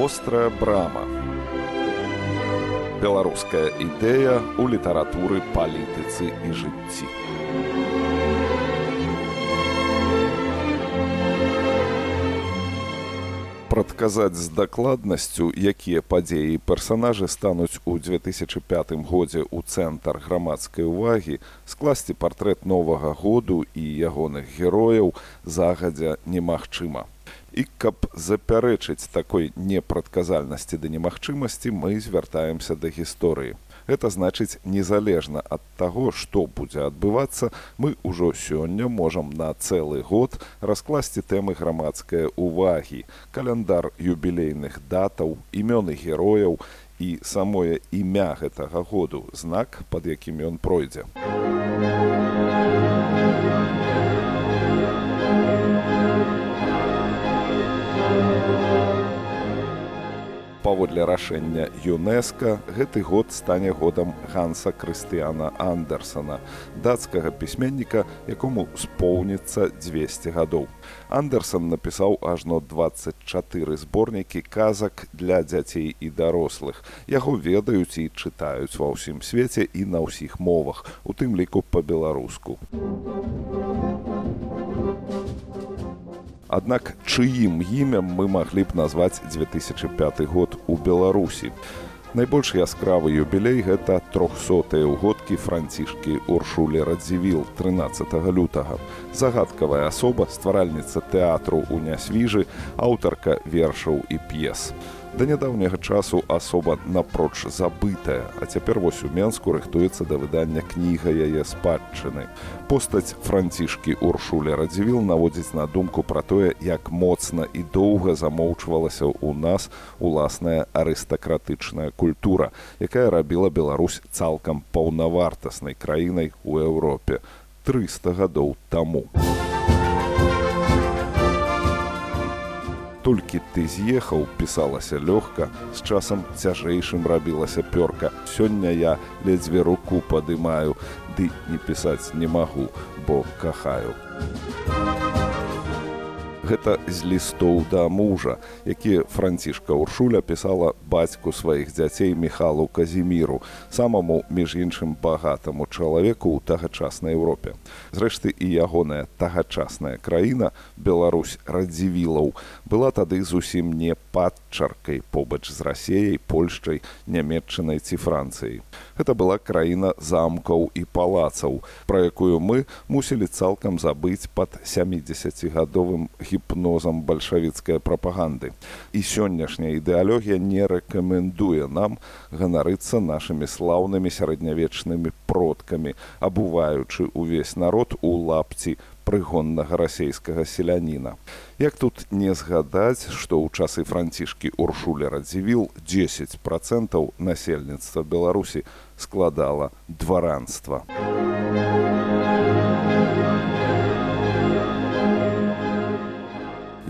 вострая брама. Беларуская ідэя ў літаратуры палітыцы і жыцці. Прадказаць з дакладнасцю якія падзеі і персанажы стануць у 2005 годзе ў цэнтр грамадскай увагі скласці партрэт новага году і ягоных герояў загадзя немагчыма І каб запярэчыць такой непрадказальнасці да немагчымасці, мы звяртаемся да гісторыі. Гэта значыць, незалежна ад таго, што будзе адбывацца, мы ўжо сёння можам на цэлы год раскласці тэмы грамадскай увагі, каляндар юбілейных датаў, імёны герояў і самое імя гэтага году, знак, пад якім ён пройдзе. Паводле рашэння ЮНЕСКа гэты год стане годам ганса крыстыяна андерсона дацкага пісьменніка якому споўніцца 200 гадоў. Андерсон напісаў ажно 24 зборнікі казак для дзяцей і дарослых. Яго ведаюць і чытаюць ва ўсім свеце і на ўсіх мовах у тым ліку па-беларуску. Аднак чыім імем мы маглі б назваць 2005 год Беларусі. Найбольш яскравы юбілей гэта трохсотыя ўгодкі францішкі Уршулі Радзівіл 13 лютага. Загадкавая асоба стваральніца тэатру ў нясвіжы, аўтарка вершаў і п'ес да нядаўняга часу асоба напроч забытая, а цяпер вось у Мску рыхтуецца да выдання кніга яе спадчыны. Постаць францішкі Уршуля радзівіл наводзіць на думку пра тое, як моцна і доўга замоўчвалася ў нас уласная арыстакратычная культура, якая рабіла Беларусь цалкам паўнавартаснай краінай у Еўропе 300 гадоў таму. Толькі ты з'ехаў пісалася лёгка з часам цяжэйшым рабілася пёрка. Сёння я ледзьве руку падымаю ды не пісаць не магу бо кахаю гэта з лістоў да мужа які францішка уршуля пісала бацьку сваіх дзяцей міхалу казіміру самаму між іншым багатаму чалавеку ў тагачаснай Еўропе. Зрэшты і ягоная тагачасная краіна Беларусь радзівілаў была тады зусім не падчаркай побач з рассеяй польшчай нямметчынай ці францыяй гэта была краіна замкаў і палацаў пра якую мы мусілі цалкам забыць пад 70гадовым гіп гіпнозам бальшавіцкай прапаганды. І сённяшняя ідэалогія не рэкамендуе нам ганарыцца нашымі слаўнымі сярэднявечнымі продкамі, абуваючы ўвесь народ у лапці прыгоннага расейскага селяніна. Як тут не згадаць, што ў часы францішкі Уршуля радзівіл 10 процентаў насельніцтва Беларусі складала дваранства.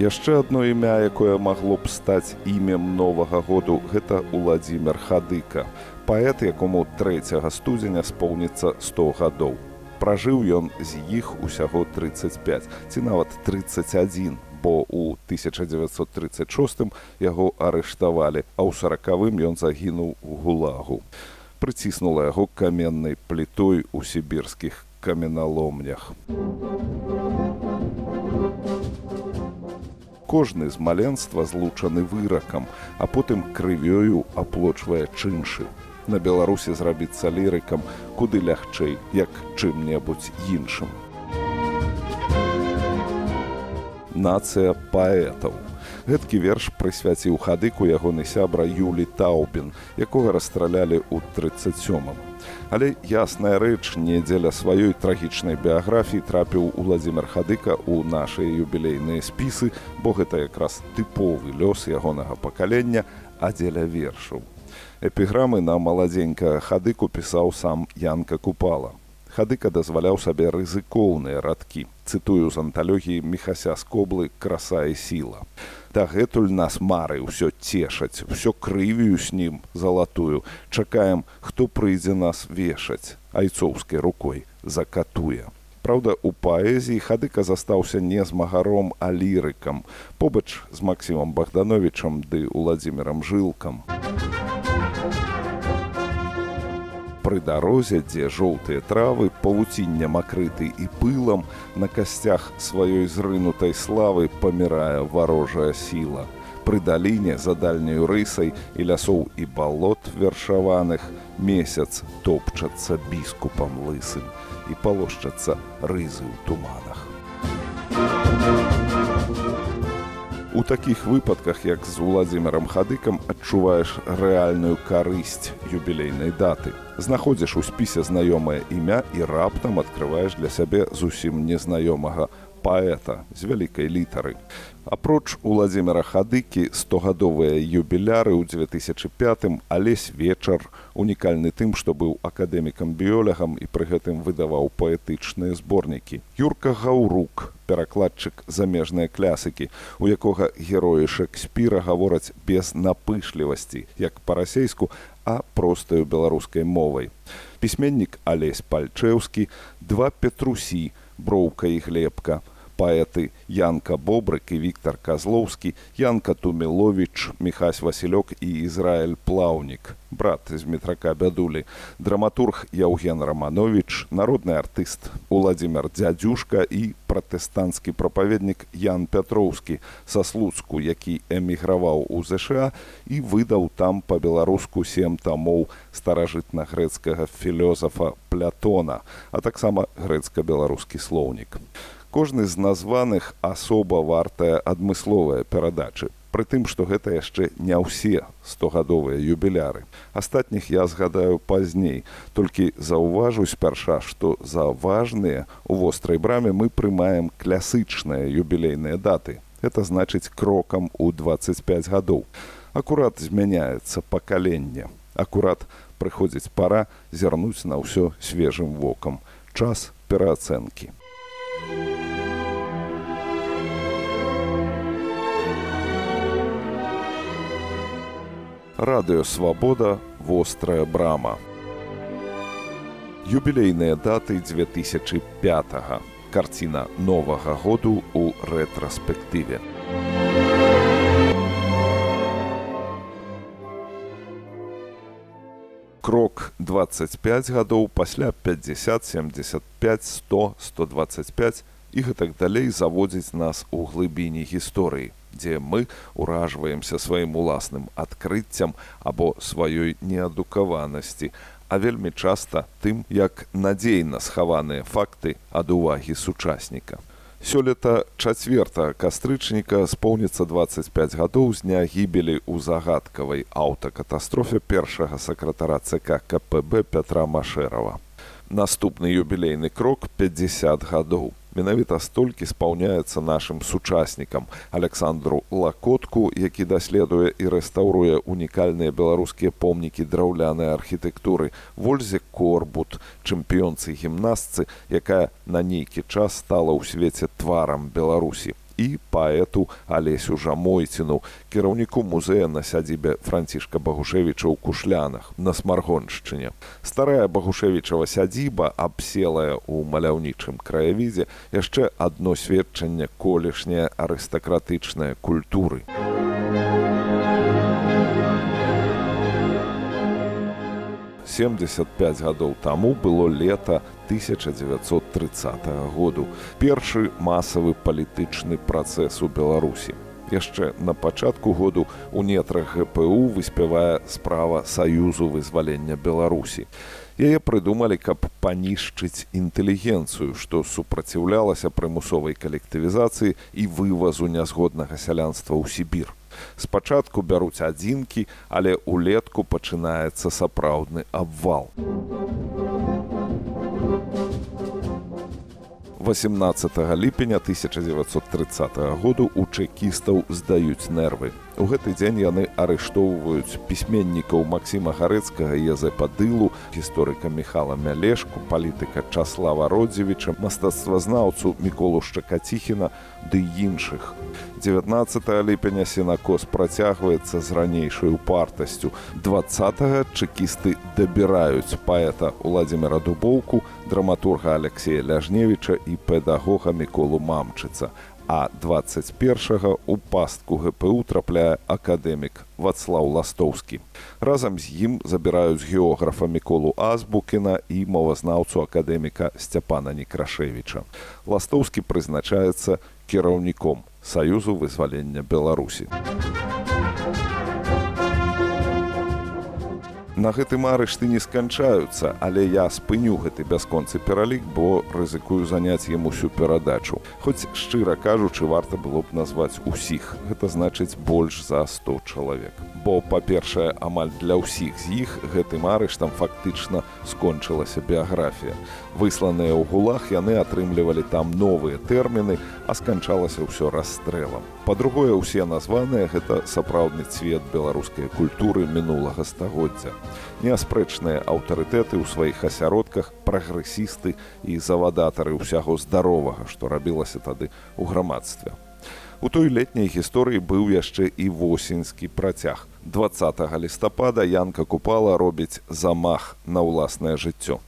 яшчэ одно імя якое магло б стаць імем новага году гэта владимир хадыка паэт якому 3 студзеня споўніцца 100 гадоў пражыў ён з іх усяго 35 ці нават 31 бо у 1936 яго арыштавалі а ў сорокавым ён загінуў у гулагу. Прыціснула яго каменнай плітой у сібірскіх каменналомнях кожны з маленства злучаны выракам, а потым крывёю аплочвае чыншы. На беларусі зрабіцца лірыкам куды лягчэй, як чым-небудзь іншым. Нацыя паэтаў. Гэткі верш прысвяціў хадыку ягоны сябра Юлі Таўбін, якога расстралялі ў 37. -м. Але ясная рэч не дзеля сваёй трагічнай біяграфіі трапіў Уладзімир Хадыка ў нашыя юбілейныя спісы, бо гэта якраз тыповы лёс ягонага пакалення, а дзеля вершаў. Эпіграмы на маладзенька хадыку пісаў сам Янка Купала. Хадыка дазваляў сабе рызыкоўныя радкі, цытую з анталогіі мехася скоблы краса і сіла дагэтуль нас мары ўсё цешаць усё крывію с ним залатую. Чакаем хто прыйдзе нас вешаць айцоўскай рукой закатуе. Праўда, у паэзіі хадыка застаўся не змагаром, а лірыкам, побач з Максімам Богдановичам ды Уладзімірам жылкам. Пры дарозе, дзе жоўтыя травы, павуціннем акрыты і пылам, на касцях сваёй зрынутай славы памірае варожая сіла. Пры даліне за дальняю рысай і лясоў і балот вершаваных месяц топчацца біскупам лысым і палошчацца рызы ў туманах. У такіх выпадках, як з Уладзімірам Хадыкам адчуваеш рэальную карысць юбілейнай даты. Знаходзіш у спісе знаёмае імя і раптам адкрываеш для сябе зусім незнаёмага паэта з вялікай літары. Апроч Уладзіміра Хадыкі стогадовыя юбіляры ў 2005, алесь вечар, унікальны тым, што быў акадэмікам біёлягам і пры гэтым выдаваў паэтычныя зборнікі. Юрка Гаўрук, перакладчык замежныя клясыкі, у якога героі Шекспіра гавораць без напышлівасці, як па-расейску, а простаю беларускай мовай. Пісьменнік Алесь Пальчэўскі, два Петрусі, броўка і глебка, паэты Янка Бобрык і Віктор Казлоўскі, Янка Тумілович, Михась Васілёк і Ізраіль Плаўнік, брат з метрака бядулі, драматург Яўген Раманович, народны артыст Уладзімир Дзядзюшка і пратэстанцкі прапаведнік Ян Пятроўскі са слуцку, які эміграваў у ЗША і выдаў там па-беларуску сем тамоў старажытна-грэцкага філёзафа Плятона, а таксама грэцка-беларускі слоўнік кожны з названых асоба вартая адмысловая перадачы. Прытым што гэта яшчэ не ўсе стогадовыя юбіляры. Астатніх я згадаю пазней. Толькі заўважу спярша што за важныя у вострай браме мы прымаем класычныя юбілейныя даты. Это значыць крокам у 25 гадоў. Акурат змяняецца пакаленне. Акурат прыходзіць пара зірнуць на ўсё свежым вокам. Час пераацэнкі радыёвабода вострая брама. Юбілейныя даты 2005 карціна новага году у рэтраспектыве крок 25 гадоў пасля 50 75 100 125 і гэтак далей заводзіць нас у глыбіні гісторыі дзе мы ўражваемся сваім уласным адкрыццям або сваёй неадукаванасці, а вельмі часта тым, як надзейна схаваныя факты ад увагі сучасніка. Сёлета чацверта кастрычніка споўніцца 25 гадоў з дня гібелі ў загадкавай аўтакатастрофе першага сакратара ЦК КПБ Пятра Машэрава. Наступны юбілейны крок 50 гадоў менавіта столькі спаўняецца нашым сучаснікам александру лакотку які даследуе і рэстаўруе унікальныя беларускія помнікі драўлянай архітэктуры. Вользе корбут чэмпіёнцы гімнастцы якая на нейкі час стала ў свеце тварам беларусі і паэту алесю жамойціну кіраўніку музея на сядзібе францішка багушевіча ў кушлянах на смаргоншчыне. Старая багушевічава сядзіба абселая ў маляўнічым краявідзе яшчэ адно сведчанне колішняе арыстакратычнае культуры. у 75 гадоў таму было лета 1930 году першы масавы палітычны працэс у беларусі. Яшчэ на пачатку году у нетрах гпу выспявае справа саюзу вызвалення беларусі. Яе прыдумалі каб панішчыць інтэлігенцыю што супраціўлялася прымусовай калектывізацыі і вывазу нязгоднага сялянства ў сібір спачатку бяруць адзінкі але ўлетку пачынаецца сапраўдны абвал у 18 ліпеня 1930 году у чэкістаў здаюць нервы. У гэты дзень яны арыштоўваюць пісьменнікаў Масіма гарэцкага язэпа дылу гісторыка михала мялешку палітыка часлава родзевіча мастацтвазнаўцу міколу шчакаціхіна ды іншых. 19 ліпеня сенакос працягваецца з ранейшай упартасцю 20 чэкісты дабіраюць паэта владимира дубоўку драматурга алексея ляжневіча і педагога міколу мамчыца а 21 у пастку гпу трапляе акадэмік вацлаў ластоўскі. Разам з ім забіраюць географа міколу азбукіна і мовазнаўцу акадэміка сцяпана некрашевіча. Ластоўскі прызначаецца кіраўніком саюзу вызвалення беларусі На гэтым арышты не сканчаюцца, але я спыню гэты бясконцы пералік, бо рызыкую заняць ім усю перадачу. Хоць шчыра кажучы, варта было б назваць усіх. Гэта значыць больш за 100 чалавек. Бо, па-першае, амаль для ўсіх з іх гэтым арыштам фактычна скончылася біяграфія. Высланыя ў гулах яны атрымлівалі там новыя тэрміны, а сканчалася ўсё расстрэлам. Па-другое, усе названыя гэта сапраўдны цвет беларускай культуры мінулага стагоддзя. Неаспрэчныя аўтарытэты ў сваіх асяродках, прагрэсісты і завадатары ўсяго здаровага, што рабілася тады ў грамадстве. У той летняй гісторыі быў яшчэ і восеньскі працяг. 20 лістапада Янка Купала робіць замах на ўласнае жыццё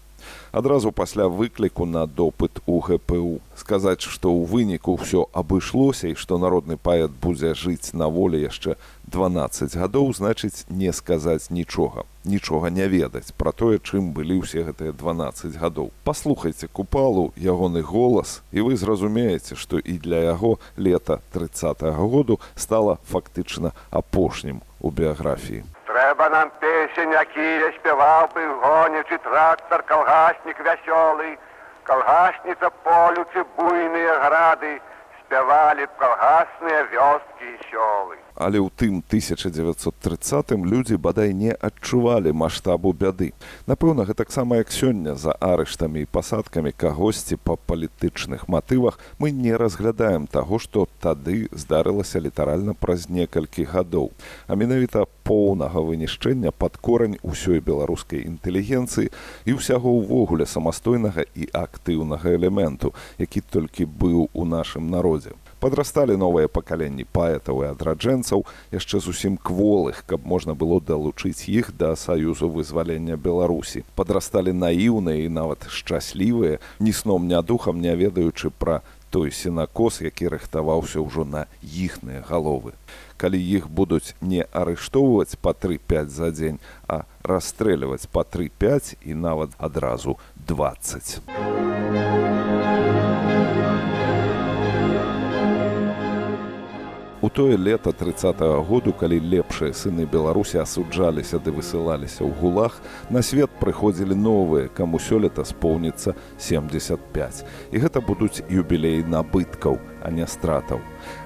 адразу пасля выкліку на допыт у гпу. Сказаць што ў выніку ўсё абышлося і што народны паэт будзе жыць на волі яшчэ 12 гадоў значыць не сказаць нічога. Нічога не ведаць пра тое чым былі ўсе гэтыя 12 гадоў. Паслухайце купалу ягоны голас і вы зразумееце што і для яго лета 30 -го году стала фактычна апошнім у біяграфіі Трэба нам песень, якія спяваў бы гонячы трактор калгаснік вясёлы, калгасніца полючы буйныя грады, спявалі б калгасныя вёскі і сёлы але ў тым 1930 людзі бадай не адчувалі маштабу бяды. Напэўна, гэтаксама як сёння за арыштамі і пасадкамі кагосьці па палітычных матывах мы не разглядаем таго, што тады здарылася літаральна праз некалькі гадоў. А менавіта поўнага вынішчэння пад корань усёй беларускай інтэлігенцыі і ўсяго ўвогуле самастойнага і актыўнага элементу, які толькі быў у нашым народзе Падрасталі новыя пакаленні паэтаў і адраджэнцаў яшчэ зусім кволых, каб можна было далучыць іх да саюзу вызвалення Беларусі. Падрасталі наіўныя і нават шчаслівыя, ні сном ня духам не ведаючы пра той сенакос, які рыхтаваўся ўжо на іхныя галовы. Калі іх будуць не арыштоўваць па 3-5 за дзень, а расстрэльваць па 3-5 і нават адразу 20. Тое лета 30 -го году, калі лепшыя сыны Беларусі асуджаліся ды высылаліся ў гулах, на свет прыходзілі новыя, каму сёлета споўніцца 75. І гэта будуць юбілеі набыткаў, а не стратаў.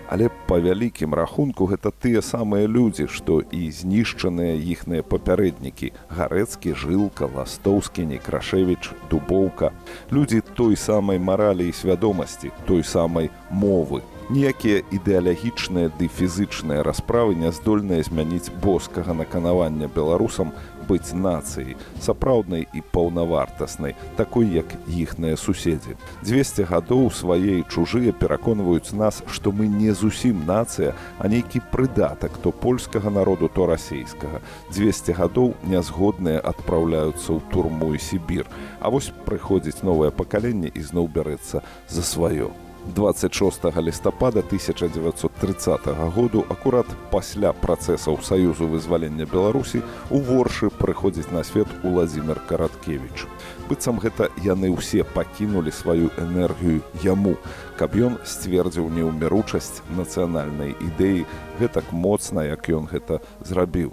Але па вялікім рахунку гэта тыя самыя людзі, што і знішчаныя іхныя папярэднікі, гарэцкі жылка, ластоўскі, некрашевіч, дубоўка, людзі той самай маралі і свядомасці, той самай мовы, ніякія ідэалагічныя ды фізычныя расправы не здольныя змяніць боскага наканавання беларусам быць нацыяй сапраўднай і паўнавартаснай такой як іхныя суседзі. 200 гадоў свае чужыя пераконваюць нас што мы не зусім нацыя а нейкі прыдатак то польскага народу то расійскага. 200 гадоў нязгодныя адпраўляюцца ў турму і сібір. А вось прыходзіць новае пакаленне і зноў бярэцца за сваё 26 лістапада 1930 году акурат пасля працэсаў саюзу вызвалення беларусі у воршы прыходзіць на свет уладзімир караткевич быццам гэта яны ўсе пакінулі сваю энергію яму. Каб ён сцвердзіў неўміручасць нацыянальнай ідэі гэтак моцна як ён гэта зрабіў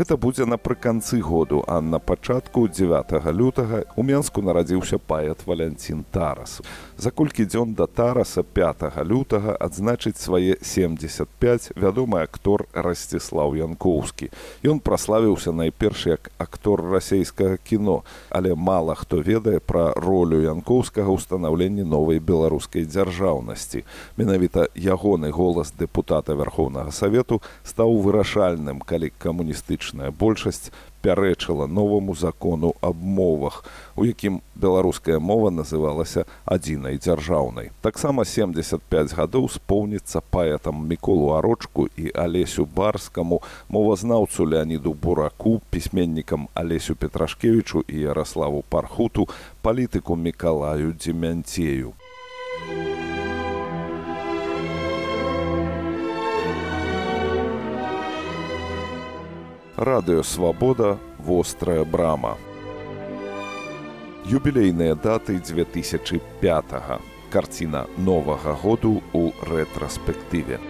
Гэта будзе напрыканцы году, а на пачатку 9 лютага у Менску нарадзіўся паэт Валянцін Тарас. За колькі дзён да Тараса 5 лютага адзначыць свае 75 вядомы актор Расціслаў Янкоўскі. Ён праславіўся найперш як актор расейскага кіно, але мала хто ведае пра ролю Янкоўскага ў станаўленні новай беларускай дзяржаўнасці. Менавіта ягоны голас дэпутата Верховнага Савету стаў вырашальным, калі камуністычны палітычная большасць пярэчыла новаму закону аб мовах, у якім беларуская мова называлася адзінай дзяржаўнай. Таксама 75 гадоў споўніцца паэтам міколу арочку і алесю барскаму, мовазнаўцу Леаніду бураку, пісьменнікам алесю петрашкевічу і ярославу пархуту, палітыку мікалаю дземянцею. Радыё свабода вострая брама. Юбілейныя даты 2005 карціна новага году у рэтраспектыве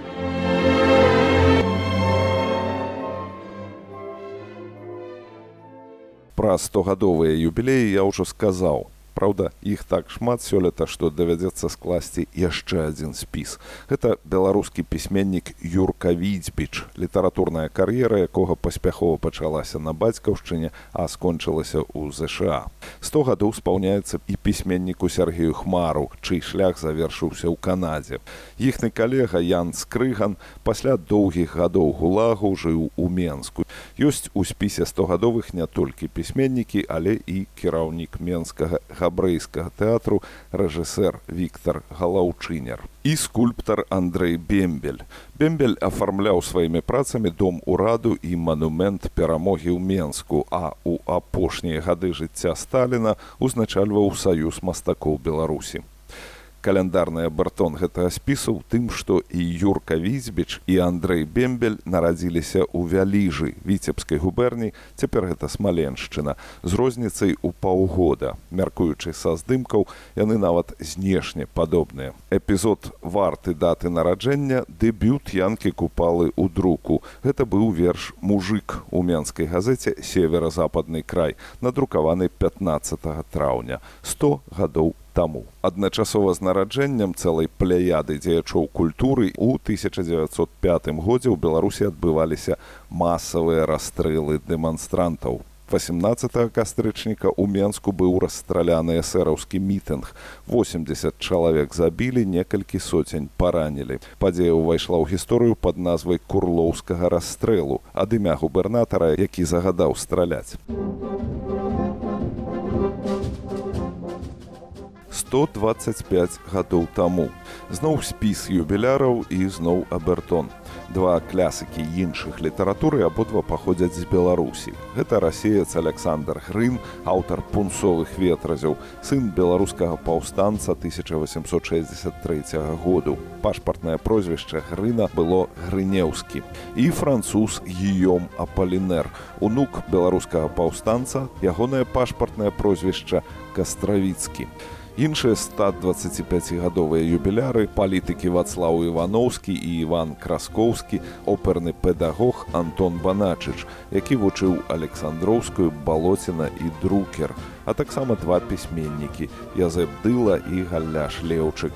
пра стогадовыя юбілеі я ўжо сказаў Праўда, іх так шмат сёлета, што давядзецца скласці яшчэ адзін спіс. Гэта беларускі пісьменнік Юрка Відзьбіч, літаратурная кар'ера, якога паспяхова пачалася на бацькаўшчыне, а скончылася ў ЗША. Сто гадоў спаўняецца і пісьменніку Сергею Хмару, чый шлях завершыўся ў Канадзе. Іхны калега Ян Скрыган пасля доўгіх гадоў гулагу жыў у Менску. Ёсць у спісе стогадовых не толькі пісьменнікі, але і кіраўнік менскага габрэйскага тэатру рэжысэр Віктор Галаўчынер і скульптар Андрэй Бембель. Бембель афармляў сваімі працамі дом ураду і манумент перамогі ў Менску, а ў апошнія гады жыцця Сталіна узначальваў саюз мастакоў Беларусі каляндарная бартон гэтага спісу ў тым што і юрка візьбіч і андрей бембель нарадзіліся ў вяліжы віцебскай губерні цяпер гэта смаленшчына. З розніцай у паўгода. Мяркуючы са здымкаў яны нават знешне падобныя. Эпізод варты даты нараджэння дэбют янкі купалы ў друку. Гэта быў верш мужик у менскай газеце северо-западны край надрукаваны 15 траўня. 100 гадоў таму. Адначасова з нараджэнням цэлай пляяды дзеячоў культуры ў 1905 годзе ў Беларусі адбываліся масавыя расстрэлы дэманстрантаў. 18 кастрычніка ў Менску быў расстраляны эсэраўскі мітынг. 80 чалавек забілі, некалькі соцень паранілі. Падзея ўвайшла ў гісторыю пад назвай курлоўскага расстрэлу, ад імя губернатара, які загадаў страляць. 125 гадоў таму. Зноў спіс юбіляраў і зноў абертон. Два клясыкі іншых літаратуры абодва паходзяць з Беларусі. Гэта расеец Александр Грын, аўтар пунцовых ветразяў, сын беларускага паўстанца 1863 году. Пашпартнае прозвішча Грына было Грынеўскі. І француз Гіём Апалінер, унук беларускага паўстанца, ягонае пашпартнае прозвішча Кастравіцкі іншыя 125гадовыя юбіляры палітыкі вацлаў івановскі і іван краскоўскі оперны педагог антон баначыч які вучыў александроўскую балоціна і друкер а таксама два пісьменнікі язэп дыла і галляш леўчык.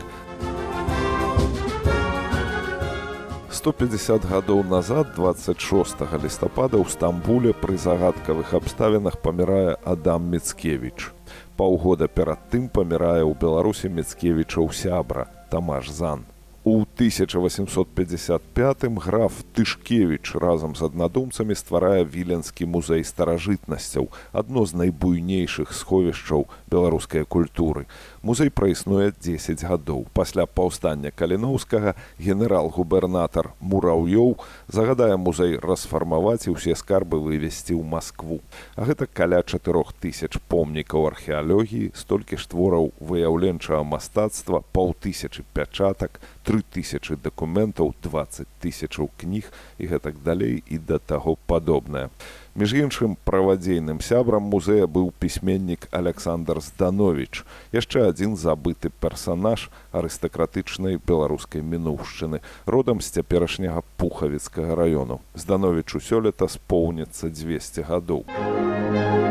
150 гадоў назад 26 лістапада ў стамбуле пры загадкавых абставінах памірае адам міцкевич паўгода перад тым памірае ў беларусі мецкевічаў сябра тамаш зан у 1855 граф тышкевич разам з аднадумцамі стварае віленскі музей старажытнасцяў адно з найбуйнейшых сховішчаў беларускай культуры. Музей праіснуе 10 гадоў. Пасля паўстання каліноўскага генерал-губернатар мураўёў загадае музей расфармаваць і ўсе скарбы вывесці ў москву а гэта каля чатырох тысяч помнікаў археалогіі столькі ж твораў выяўленчага мастацтва паўтысячы пячатак 3000 дакументаў 20 тысячаў кніг і гэтак далей і да таго падобнае. Між іншым правадзейным сябрам музея быў пісьменнік александр зданович яшчэ адзін забыты персанаж арыстакратычнай беларускай мінуўшчыны родам з цяперашняга пухавіцкага раёну. Здановичу сёлета споўніцца 200 гадоў. у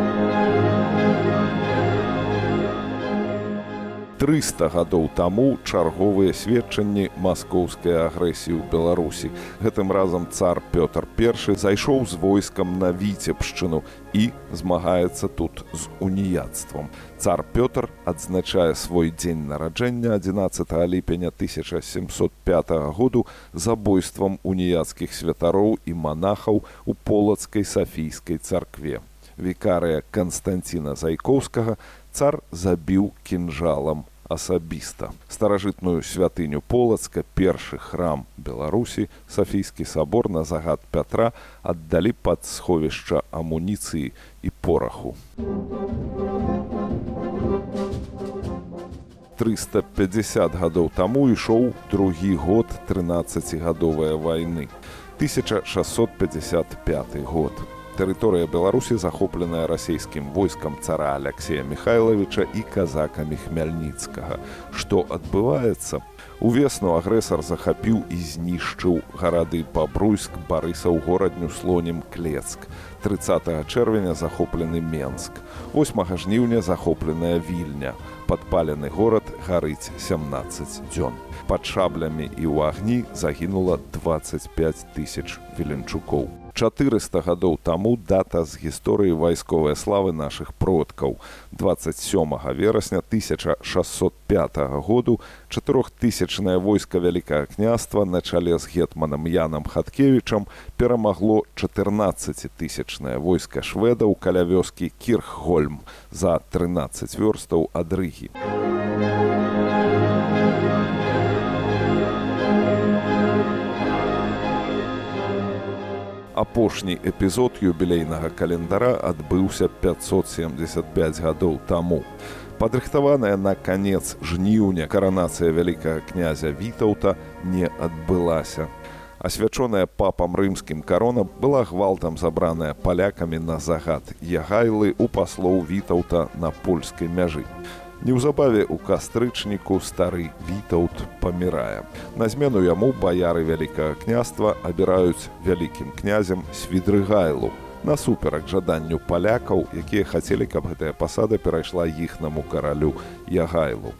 300 гадоў таму чарговыя сведчанні маскоўскай агрэсіі ў беларусі. Гэтым разам цар пётр першы зайшоў з войскам на віцебшчыну і змагаецца тут з уніяцтвам. Цар пётр адзначае свой дзень нараджэння 11 ліпеня 1705 году забойствам уніяцкіх святароў і манахаў у полацкай сафійскай царкве. Вікарыя канстанціна зайкоўскага цар забіў кінжалам асабіста старажытную святыню полацка першы храм беларусі сафійскі сабор на загад пятра аддалі пад сховішча амуніцыі і пораху. 350 гадоў таму ішоў другі год 13гадовая вайны. 1655 год Тэрыторыя Беларусі захопленая расійскім войскам цара Алексея Михайловича і казакамі хмяльніцкага. Што адбываецца? Увесну агрэсар захапіў і знішчыў гарады Бабруйск, барысаў горадню слонем клецк. 30 чэрвеня захоплены Менск. 8 жніўня захопленая вільня. Падпалены горад гарыць 17 дзён. Пад шаблямі і ў агні загінула 25 тысяч веленчукоў. 400 гадоў таму дата з гісторыі вайсковай славы нашых продкаў. 27 верасня 1605 году чатырохтысячнае войска вялікае княства на чале з гетманам янам хаткевічам перамагло 14тысячнае войска шведаў каля вёскі кірхгольм за 13 вёрстаў ад рыгі апошні эпізод юбілейнага календара адбыўся 575 гадоў таму. Падрыхтаваная на канец жніўня каранацыя вялікага князя вітаўта не адбылася. Асвячоная папам рымскім карона была гвалтам забраная палякамі на загад ягайлы у паслоў вітаўта на польскай мяжы. Неўзабаве ў кастрычніку стары вітаут памірае. На змену яму баяры вялікага княства абіраюць вялікім князем свідрыгайлу. Насуперак жаданню палякаў, якія хацелі, каб гэтая пасада перайшла іхнаму каралю Ягайлу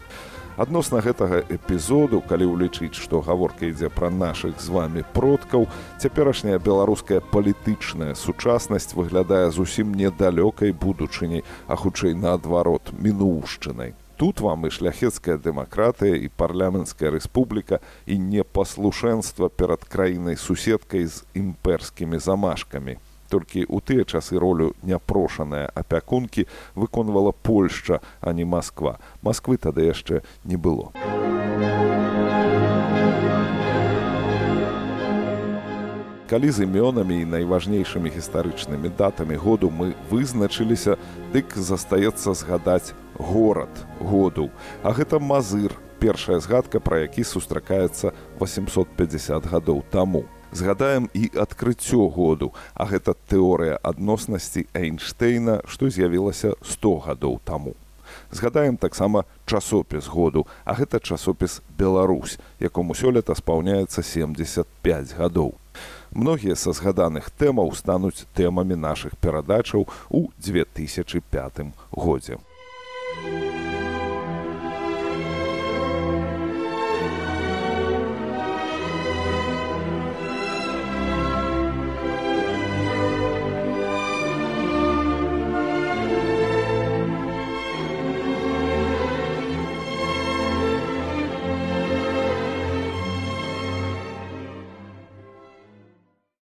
адносна гэтага эпізоду калі ўлічыць што гаворка ідзе пра нашых з вами продкаў цяперашняя беларуская палітычная сучаснасць выглядае зусім недалёкай будучыняй а хутчэй наадварот мінуўшчынай. Тут вам і шляхецкая дэмакратыя і парламенцкая рэспубліка і непаслушэнства перад краінай суседкай з імперскімі замашкамі толькі ў тыя часы ролю няпрошаная апякункі выконвала польшча а не москва москвы тады яшчэ не было. Калі з імёнамі і найважнейшымі гістарычнымі датамі году мы вызначыліся дык застаецца згадаць горад году. А гэта мазыр першая згадка пра які сустракаецца 850 гадоў таму згадаем і адкрыццё году а гэта тэорыя адноснасці эйнштейна што з'явілася 100 гадоў таму. Згадаем таксама часопіс году а гэта часопіс беларусь якому сёлета спаўняецца 75 гадоў. Многія са згаданых тэмаў стануць тэмамі нашых перадачаў у 2005 годзе. у